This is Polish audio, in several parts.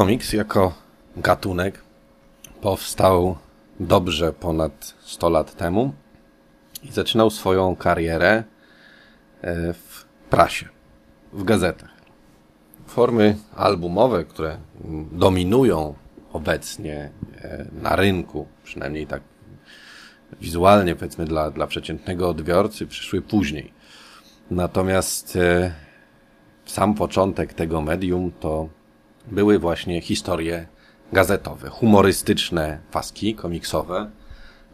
Komiks jako gatunek powstał dobrze ponad 100 lat temu i zaczynał swoją karierę e, w prasie, w gazetach. Formy albumowe, które dominują obecnie e, na rynku, przynajmniej tak wizualnie, powiedzmy, dla, dla przeciętnego odbiorcy, przyszły później. Natomiast e, sam początek tego medium to były właśnie historie gazetowe, humorystyczne paski komiksowe,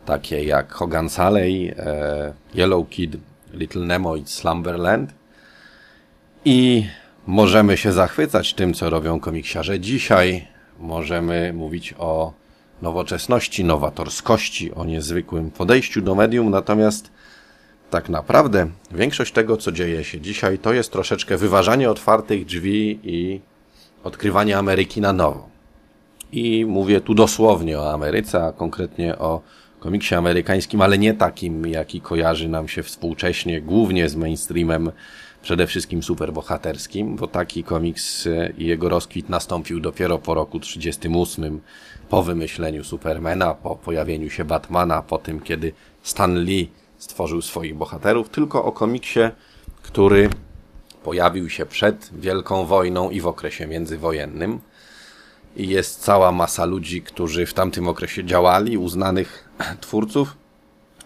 takie jak Hogan Sally, e, Yellow Kid, Little Nemo i Slumberland. I możemy się zachwycać tym, co robią komiksiarze dzisiaj. Możemy mówić o nowoczesności, nowatorskości, o niezwykłym podejściu do medium, natomiast tak naprawdę większość tego, co dzieje się dzisiaj, to jest troszeczkę wyważanie otwartych drzwi i odkrywanie Ameryki na nowo. I mówię tu dosłownie o Ameryce, a konkretnie o komiksie amerykańskim, ale nie takim, jaki kojarzy nam się współcześnie, głównie z mainstreamem, przede wszystkim superbohaterskim, bo taki komiks i jego rozkwit nastąpił dopiero po roku 38, po wymyśleniu Supermana, po pojawieniu się Batmana, po tym, kiedy Stan Lee stworzył swoich bohaterów, tylko o komiksie, który pojawił się przed Wielką Wojną i w okresie międzywojennym. I jest cała masa ludzi, którzy w tamtym okresie działali, uznanych twórców,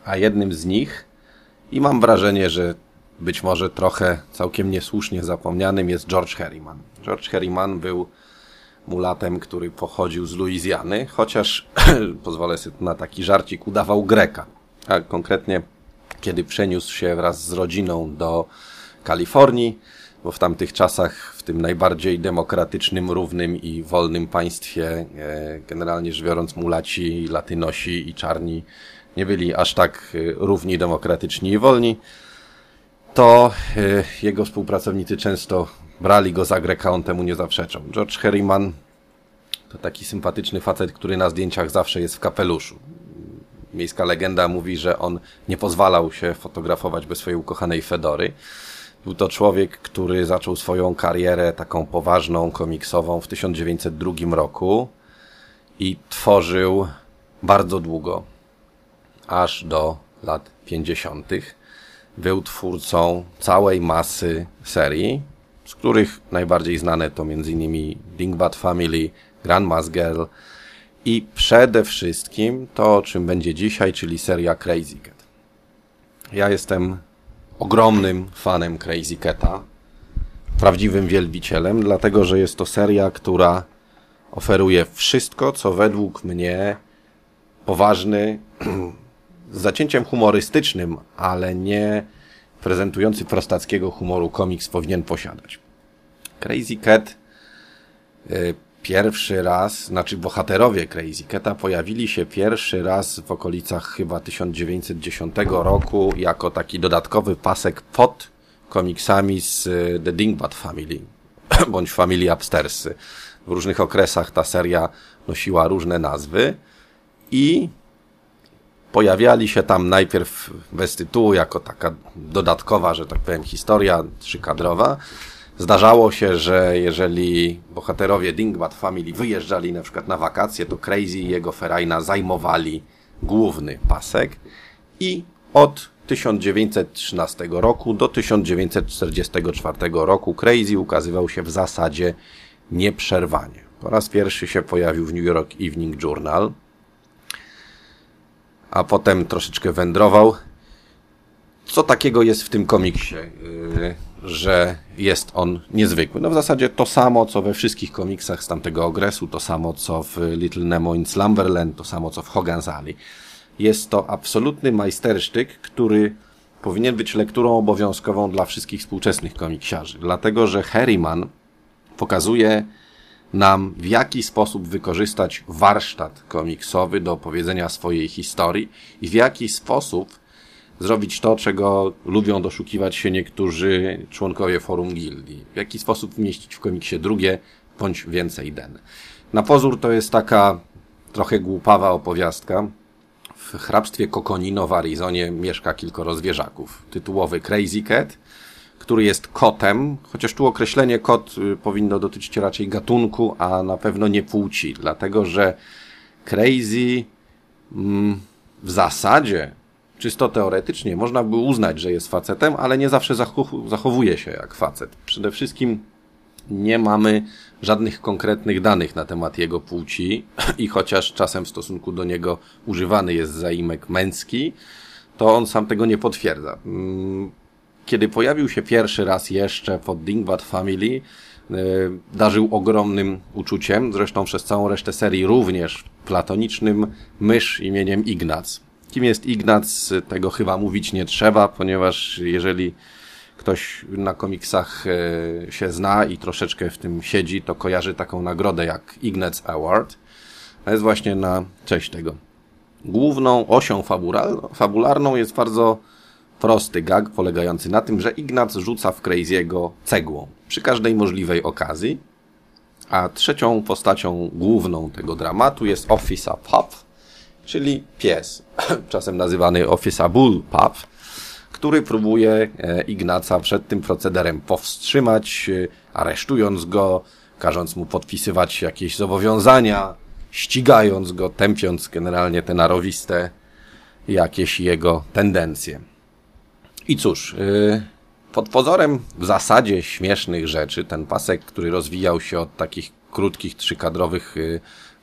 a jednym z nich, i mam wrażenie, że być może trochę całkiem niesłusznie zapomnianym jest George Harriman. George Harriman był mulatem, który pochodził z Luizjany, chociaż pozwolę sobie na taki żarcik, udawał Greka. A konkretnie, kiedy przeniósł się wraz z rodziną do Kalifornii, bo w tamtych czasach, w tym najbardziej demokratycznym, równym i wolnym państwie, e, generalnie rzecz biorąc, mulaci, latynosi i czarni nie byli aż tak e, równi, demokratyczni i wolni, to e, jego współpracownicy często brali go za Greka, on temu nie zaprzeczał. George Harriman to taki sympatyczny facet, który na zdjęciach zawsze jest w kapeluszu. Miejska legenda mówi, że on nie pozwalał się fotografować bez swojej ukochanej Fedory. Był to człowiek, który zaczął swoją karierę taką poważną, komiksową w 1902 roku i tworzył bardzo długo, aż do lat 50. Był twórcą całej masy serii, z których najbardziej znane to m.in. Dingbat Family, Grandma's Girl i przede wszystkim to, o czym będzie dzisiaj, czyli seria Crazy Cat. Ja jestem ogromnym fanem Crazy Cata, prawdziwym wielbicielem, dlatego że jest to seria, która oferuje wszystko, co według mnie poważny, z zacięciem humorystycznym, ale nie prezentujący prostackiego humoru komiks powinien posiadać. Crazy Cat y, pierwszy raz, znaczy bohaterowie Crazy Cata pojawili się pierwszy raz w okolicach chyba 1910 roku jako taki dodatkowy pasek pod komiksami z y, The Dingbat Family, bądź Family Upstairs. W różnych okresach ta seria nosiła różne nazwy i pojawiali się tam najpierw bez tytułu jako taka dodatkowa, że tak powiem, historia trzykadrowa, Zdarzało się, że jeżeli bohaterowie Dingbat Family wyjeżdżali na przykład na wakacje, to Crazy i jego Ferajna zajmowali główny pasek i od 1913 roku do 1944 roku Crazy ukazywał się w zasadzie nieprzerwanie. Po raz pierwszy się pojawił w New York Evening Journal, a potem troszeczkę wędrował. Co takiego jest w tym komiksie? Że jest on niezwykły. No w zasadzie to samo, co we wszystkich komiksach z tamtego okresu, to samo, co w Little Nemo in Slumberland, to samo, co w Hogan's Alley. Jest to absolutny majstersztyk, który powinien być lekturą obowiązkową dla wszystkich współczesnych komiksiarzy. Dlatego, że Harryman pokazuje nam, w jaki sposób wykorzystać warsztat komiksowy do opowiedzenia swojej historii i w jaki sposób zrobić to, czego lubią doszukiwać się niektórzy członkowie forum gildii. W jaki sposób umieścić w komiksie drugie bądź więcej den. Na pozór to jest taka trochę głupawa opowiastka. W hrabstwie Kokonino w Arizonie mieszka kilkoro zwierzaków. Tytułowy Crazy Cat, który jest kotem, chociaż tu określenie kot y, powinno dotyczyć raczej gatunku, a na pewno nie płci, dlatego że Crazy mm, w zasadzie, czysto teoretycznie, można by uznać, że jest facetem, ale nie zawsze zachowuje się jak facet. Przede wszystkim nie mamy żadnych konkretnych danych na temat jego płci i chociaż czasem w stosunku do niego używany jest zaimek męski, to on sam tego nie potwierdza. Mm, kiedy pojawił się pierwszy raz jeszcze pod Dingbat Family, e, darzył ogromnym uczuciem, zresztą przez całą resztę serii również platonicznym mysz imieniem Ignac. Kim jest Ignac, tego chyba mówić nie trzeba, ponieważ jeżeli ktoś na komiksach e, się zna i troszeczkę w tym siedzi, to kojarzy taką nagrodę jak Ignatz Award. To jest właśnie na cześć tego. Główną osią fabularną jest bardzo prosty gag polegający na tym, że Ignac rzuca w Crazy'ego cegłą przy każdej możliwej okazji. A trzecią postacią główną tego dramatu jest Officer Pup, czyli pies, czasem nazywany Officer Bull Pup, który próbuje e, Ignaca przed tym procederem powstrzymać, e, aresztując go, każąc mu podpisywać jakieś zobowiązania, ścigając go, tępiąc generalnie te narowiste jakieś jego tendencje. I cóż, y, pod pozorem w zasadzie śmiesznych rzeczy, ten pasek, który rozwijał się od takich krótkich, trzykadrowych,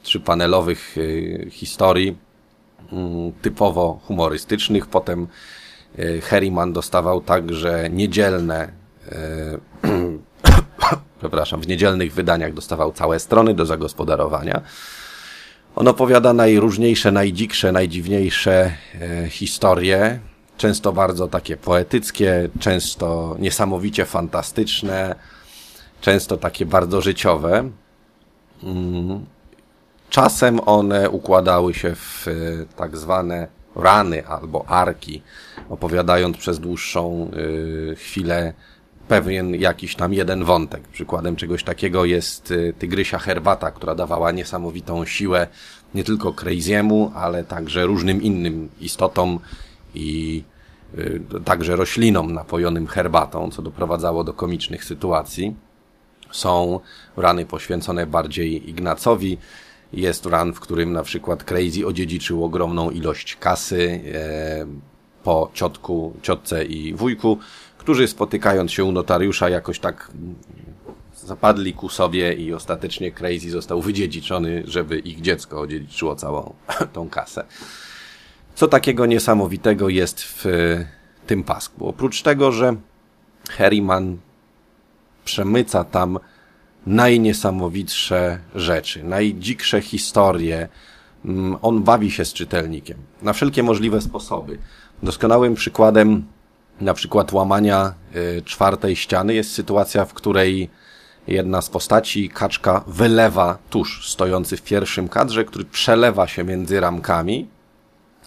trzypanelowych historii, typowo humorystycznych, potem Herriman dostawał także niedzielne przepraszam, w niedzielnych wydaniach dostawał całe strony do zagospodarowania. On opowiada najróżniejsze, najdziksze, najdziwniejsze e, historie, często bardzo takie poetyckie, często niesamowicie fantastyczne, często takie bardzo życiowe. Czasem one układały się w e, tak zwane rany albo arki, opowiadając przez dłuższą e, chwilę pewien jakiś tam jeden wątek. Przykładem czegoś takiego jest e, Tygrysia Herbata, która dawała niesamowitą siłę nie tylko Crazy'emu, ale także różnym innym istotom i także roślinom napojonym herbatą, co doprowadzało do komicznych sytuacji. Są rany poświęcone bardziej Ignacowi. Jest ran, w którym na przykład Crazy odziedziczył ogromną ilość kasy e, po ciotku, ciotce i wujku, którzy spotykając się u notariusza jakoś tak zapadli ku sobie i ostatecznie Crazy został wydziedziczony, żeby ich dziecko odziedziczyło całą tą kasę. Co takiego niesamowitego jest w tym pasku? Oprócz tego, że Harryman przemyca tam najniesamowitsze rzeczy, najdziksze historie. Mm, on bawi się z czytelnikiem na wszelkie możliwe sposoby. Doskonałym przykładem na przykład łamania y, czwartej ściany jest sytuacja, w której jedna z postaci, kaczka, wylewa tusz stojący w pierwszym kadrze, który przelewa się między ramkami,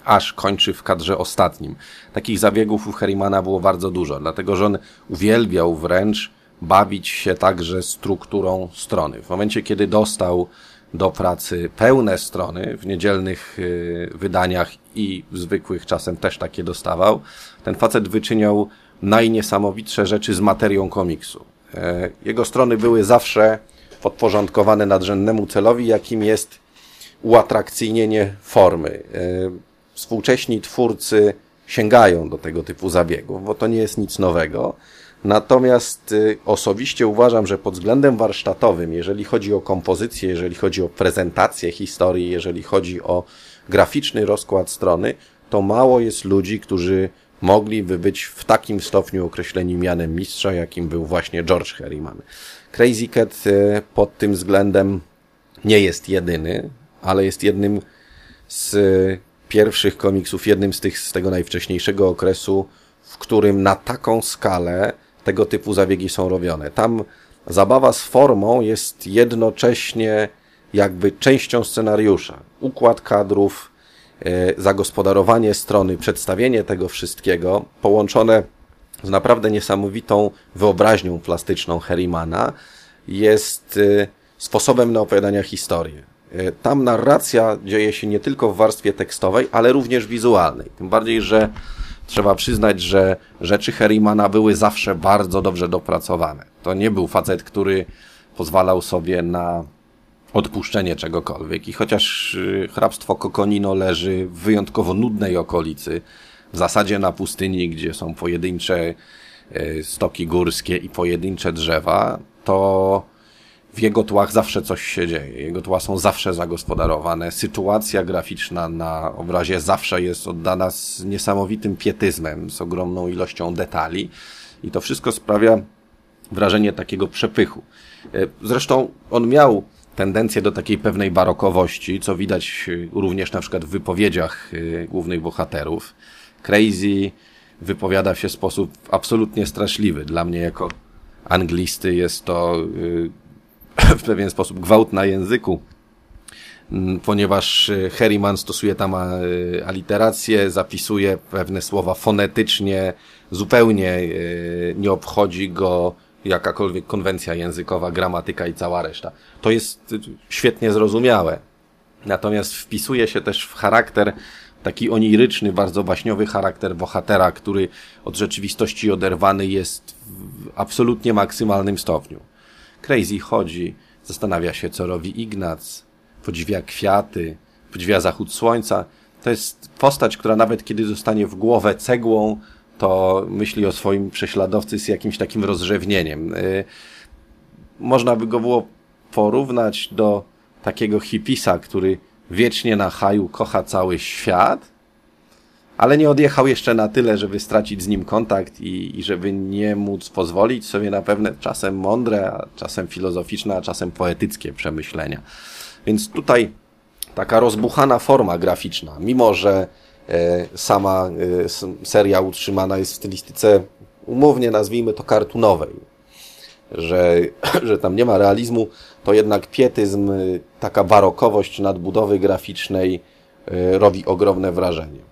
aż kończy w kadrze ostatnim. Takich zabiegów u Herrimana było bardzo dużo, dlatego że on uwielbiał wręcz bawić się także strukturą strony. W momencie, kiedy dostał do pracy pełne strony w niedzielnych y, wydaniach i w zwykłych czasem też takie dostawał, ten facet wyczyniał najniesamowitsze rzeczy z materią komiksu. E, jego strony były zawsze podporządkowane nadrzędnemu celowi, jakim jest uatrakcyjnienie formy. E, współcześni twórcy sięgają do tego typu zabiegów, bo to nie jest nic nowego. Natomiast e, osobiście uważam, że pod względem warsztatowym, jeżeli chodzi o kompozycję, jeżeli chodzi o prezentację historii, jeżeli chodzi o graficzny rozkład strony, to mało jest ludzi, którzy mogliby być w takim stopniu określeni mianem mistrza, jakim był właśnie George Harriman. Crazy Cat e, pod tym względem nie jest jedyny, ale jest jednym z pierwszych komiksów, jednym z tych z tego najwcześniejszego okresu, w którym na taką skalę tego typu zabiegi są robione. Tam zabawa z formą jest jednocześnie jakby częścią scenariusza. Układ kadrów, E, zagospodarowanie strony, przedstawienie tego wszystkiego, połączone z naprawdę niesamowitą wyobraźnią plastyczną Herrimana, jest e, sposobem na opowiadania historii. E, tam narracja dzieje się nie tylko w warstwie tekstowej, ale również wizualnej. Tym bardziej, że trzeba przyznać, że rzeczy Herrimana były zawsze bardzo dobrze dopracowane. To nie był facet, który pozwalał sobie na odpuszczenie czegokolwiek. I chociaż y, hrabstwo Kokonino leży w wyjątkowo nudnej okolicy, w zasadzie na pustyni, gdzie są pojedyncze y, stoki górskie i pojedyncze drzewa, to w jego tłach zawsze coś się dzieje. Jego tła są zawsze zagospodarowane. Sytuacja graficzna na obrazie zawsze jest oddana z niesamowitym pietyzmem, z ogromną ilością detali. I to wszystko sprawia wrażenie takiego przepychu. E, zresztą on miał tendencję do takiej pewnej barokowości, co widać e, również na przykład w wypowiedziach e, głównych bohaterów. Crazy wypowiada się w sposób absolutnie straszliwy. Dla mnie jako anglisty jest to w pewien sposób gwałt na języku, mm, ponieważ e, Herriman stosuje tam e, aliterację, zapisuje pewne słowa fonetycznie, zupełnie e, nie obchodzi go jakakolwiek konwencja językowa, gramatyka i cała reszta. To jest świetnie zrozumiałe. Natomiast wpisuje się też w charakter taki oniryczny, bardzo baśniowy charakter bohatera, który od rzeczywistości oderwany jest w absolutnie maksymalnym stopniu. Crazy chodzi, zastanawia się, co robi Ignac, podziwia kwiaty, podziwia zachód słońca. To jest postać, która nawet kiedy zostanie w głowę cegłą, to myśli o swoim prześladowcy z jakimś takim rozrzewnieniem. Y, można by go było porównać do takiego hipisa, który wiecznie na haju kocha cały świat, ale nie odjechał jeszcze na tyle, żeby stracić z nim kontakt i, i żeby nie móc pozwolić sobie na pewne czasem mądre, a czasem filozoficzne, a czasem poetyckie przemyślenia. Więc tutaj taka rozbuchana forma graficzna, mimo że e, sama e, seria utrzymana jest w stylistyce, umownie nazwijmy to kartunowej, że, że tam nie ma realizmu, to jednak pietyzm, taka barokowość nadbudowy graficznej e, robi ogromne wrażenie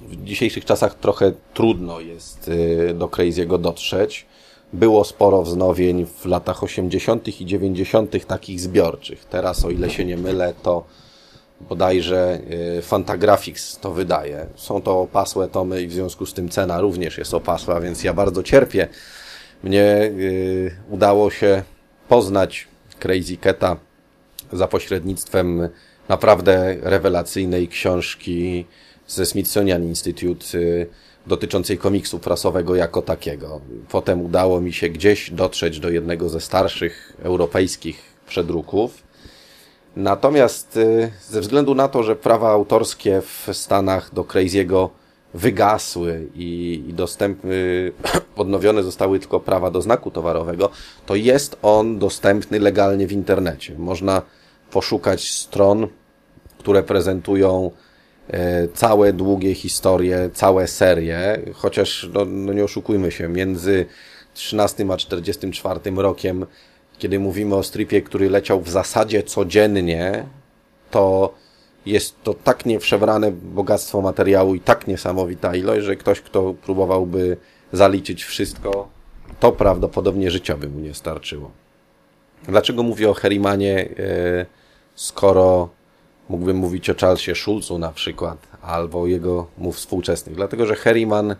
w dzisiejszych czasach trochę trudno jest y, do Crazy'ego dotrzeć. Było sporo wznowień w latach 80. i 90. takich zbiorczych. Teraz, o ile się nie mylę, to bodajże y, Fantagraphics to wydaje. Są to opasłe tomy i w związku z tym cena również jest opasła, więc ja bardzo cierpię. Mnie y, udało się poznać Crazy Keta za pośrednictwem naprawdę rewelacyjnej książki ze Smithsonian Institute y, dotyczącej komiksu prasowego jako takiego. Potem udało mi się gdzieś dotrzeć do jednego ze starszych europejskich przedruków. Natomiast y, ze względu na to, że prawa autorskie w Stanach do Crazy'ego wygasły i, i dostępny, odnowione zostały tylko prawa do znaku towarowego, to jest on dostępny legalnie w internecie. Można poszukać stron, które prezentują całe długie historie, całe serie, chociaż no, no nie oszukujmy się, między 13 a 44 rokiem, kiedy mówimy o stripie, który leciał w zasadzie codziennie, to jest to tak nieprzewrane bogactwo materiału i tak niesamowita ilość, że ktoś, kto próbowałby zaliczyć wszystko, to prawdopodobnie życia by mu nie starczyło. Dlaczego mówię o Herimanie, e, skoro Mógłbym mówić o Charlesie Schulzu na przykład, albo jego mu współczesnych, dlatego że Herriman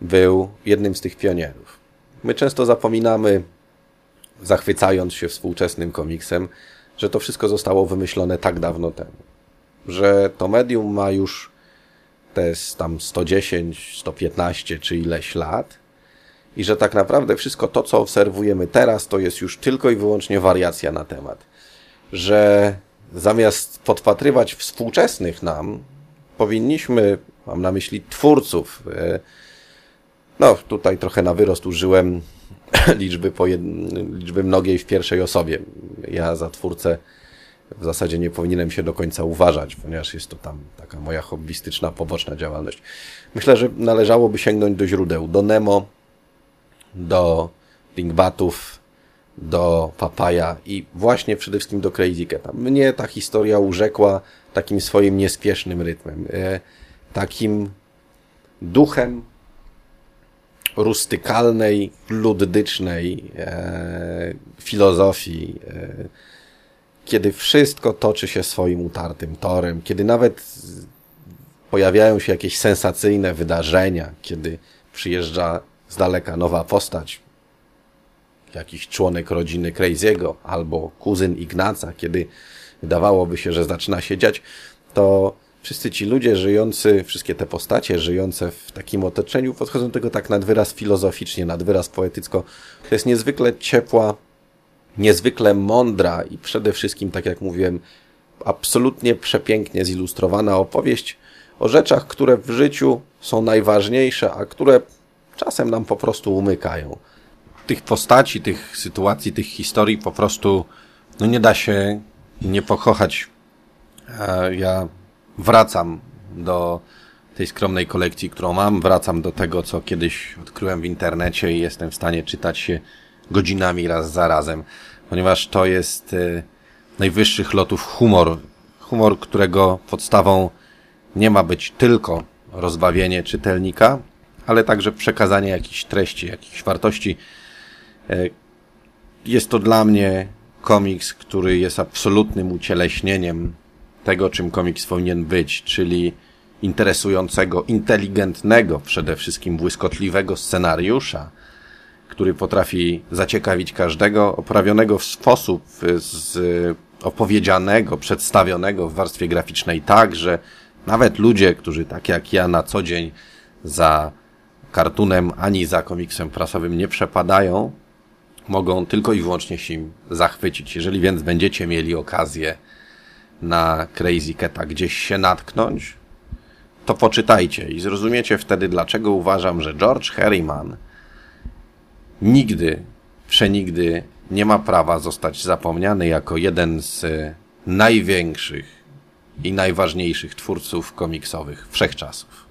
był jednym z tych pionierów. My często zapominamy, zachwycając się współczesnym komiksem, że to wszystko zostało wymyślone tak dawno temu. Że to medium ma już te tam 110, 115 czy ileś lat i że tak naprawdę wszystko to, co obserwujemy teraz, to jest już tylko i wyłącznie wariacja na temat. Że zamiast podpatrywać współczesnych nam, powinniśmy, mam na myśli twórców, e, no tutaj trochę na wyrost użyłem liczby, pojed... liczby mnogiej w pierwszej osobie. Ja za twórcę w zasadzie nie powinienem się do końca uważać, ponieważ jest to tam taka moja hobbystyczna, poboczna działalność. Myślę, że należałoby sięgnąć do źródeł, do Nemo, do Linkbatów, do Papaja i właśnie przede wszystkim do Crazy Cata. Mnie ta historia urzekła takim swoim niespiesznym rytmem, e, takim duchem rustykalnej, luddycznej e, filozofii, e, kiedy wszystko toczy się swoim utartym torem, kiedy nawet pojawiają się jakieś sensacyjne wydarzenia, kiedy przyjeżdża z daleka nowa postać, jakiś członek rodziny Crazy'ego albo kuzyn Ignaca, kiedy wydawałoby się, że zaczyna się dziać, to wszyscy ci ludzie żyjący, wszystkie te postacie żyjące w takim otoczeniu podchodzą do tego tak nad wyraz filozoficznie, nad wyraz poetycko. To jest niezwykle ciepła, niezwykle mądra i przede wszystkim, tak jak mówiłem, absolutnie przepięknie zilustrowana opowieść o rzeczach, które w życiu są najważniejsze, a które czasem nam po prostu umykają. Tych postaci, tych sytuacji, tych historii po prostu no nie da się nie pokochać. Ja wracam do tej skromnej kolekcji, którą mam, wracam do tego, co kiedyś odkryłem w internecie i jestem w stanie czytać się godzinami raz za razem, ponieważ to jest e, najwyższych lotów humor. Humor, którego podstawą nie ma być tylko rozbawienie czytelnika, ale także przekazanie jakichś treści, jakichś wartości. E, jest to dla mnie komiks, który jest absolutnym ucieleśnieniem tego, czym komiks powinien być, czyli interesującego, inteligentnego, przede wszystkim błyskotliwego scenariusza, który potrafi zaciekawić każdego, oprawionego w sposób z opowiedzianego, przedstawionego w warstwie graficznej tak, że nawet ludzie, którzy tak jak ja na co dzień za kartunem ani za komiksem prasowym nie przepadają, mogą tylko i wyłącznie się zachwycić. Jeżeli więc będziecie mieli okazję na Crazy Cata gdzieś się natknąć, to poczytajcie i zrozumiecie wtedy, dlaczego uważam, że George Harriman nigdy, przenigdy nie ma prawa zostać zapomniany jako jeden z największych i najważniejszych twórców komiksowych wszechczasów.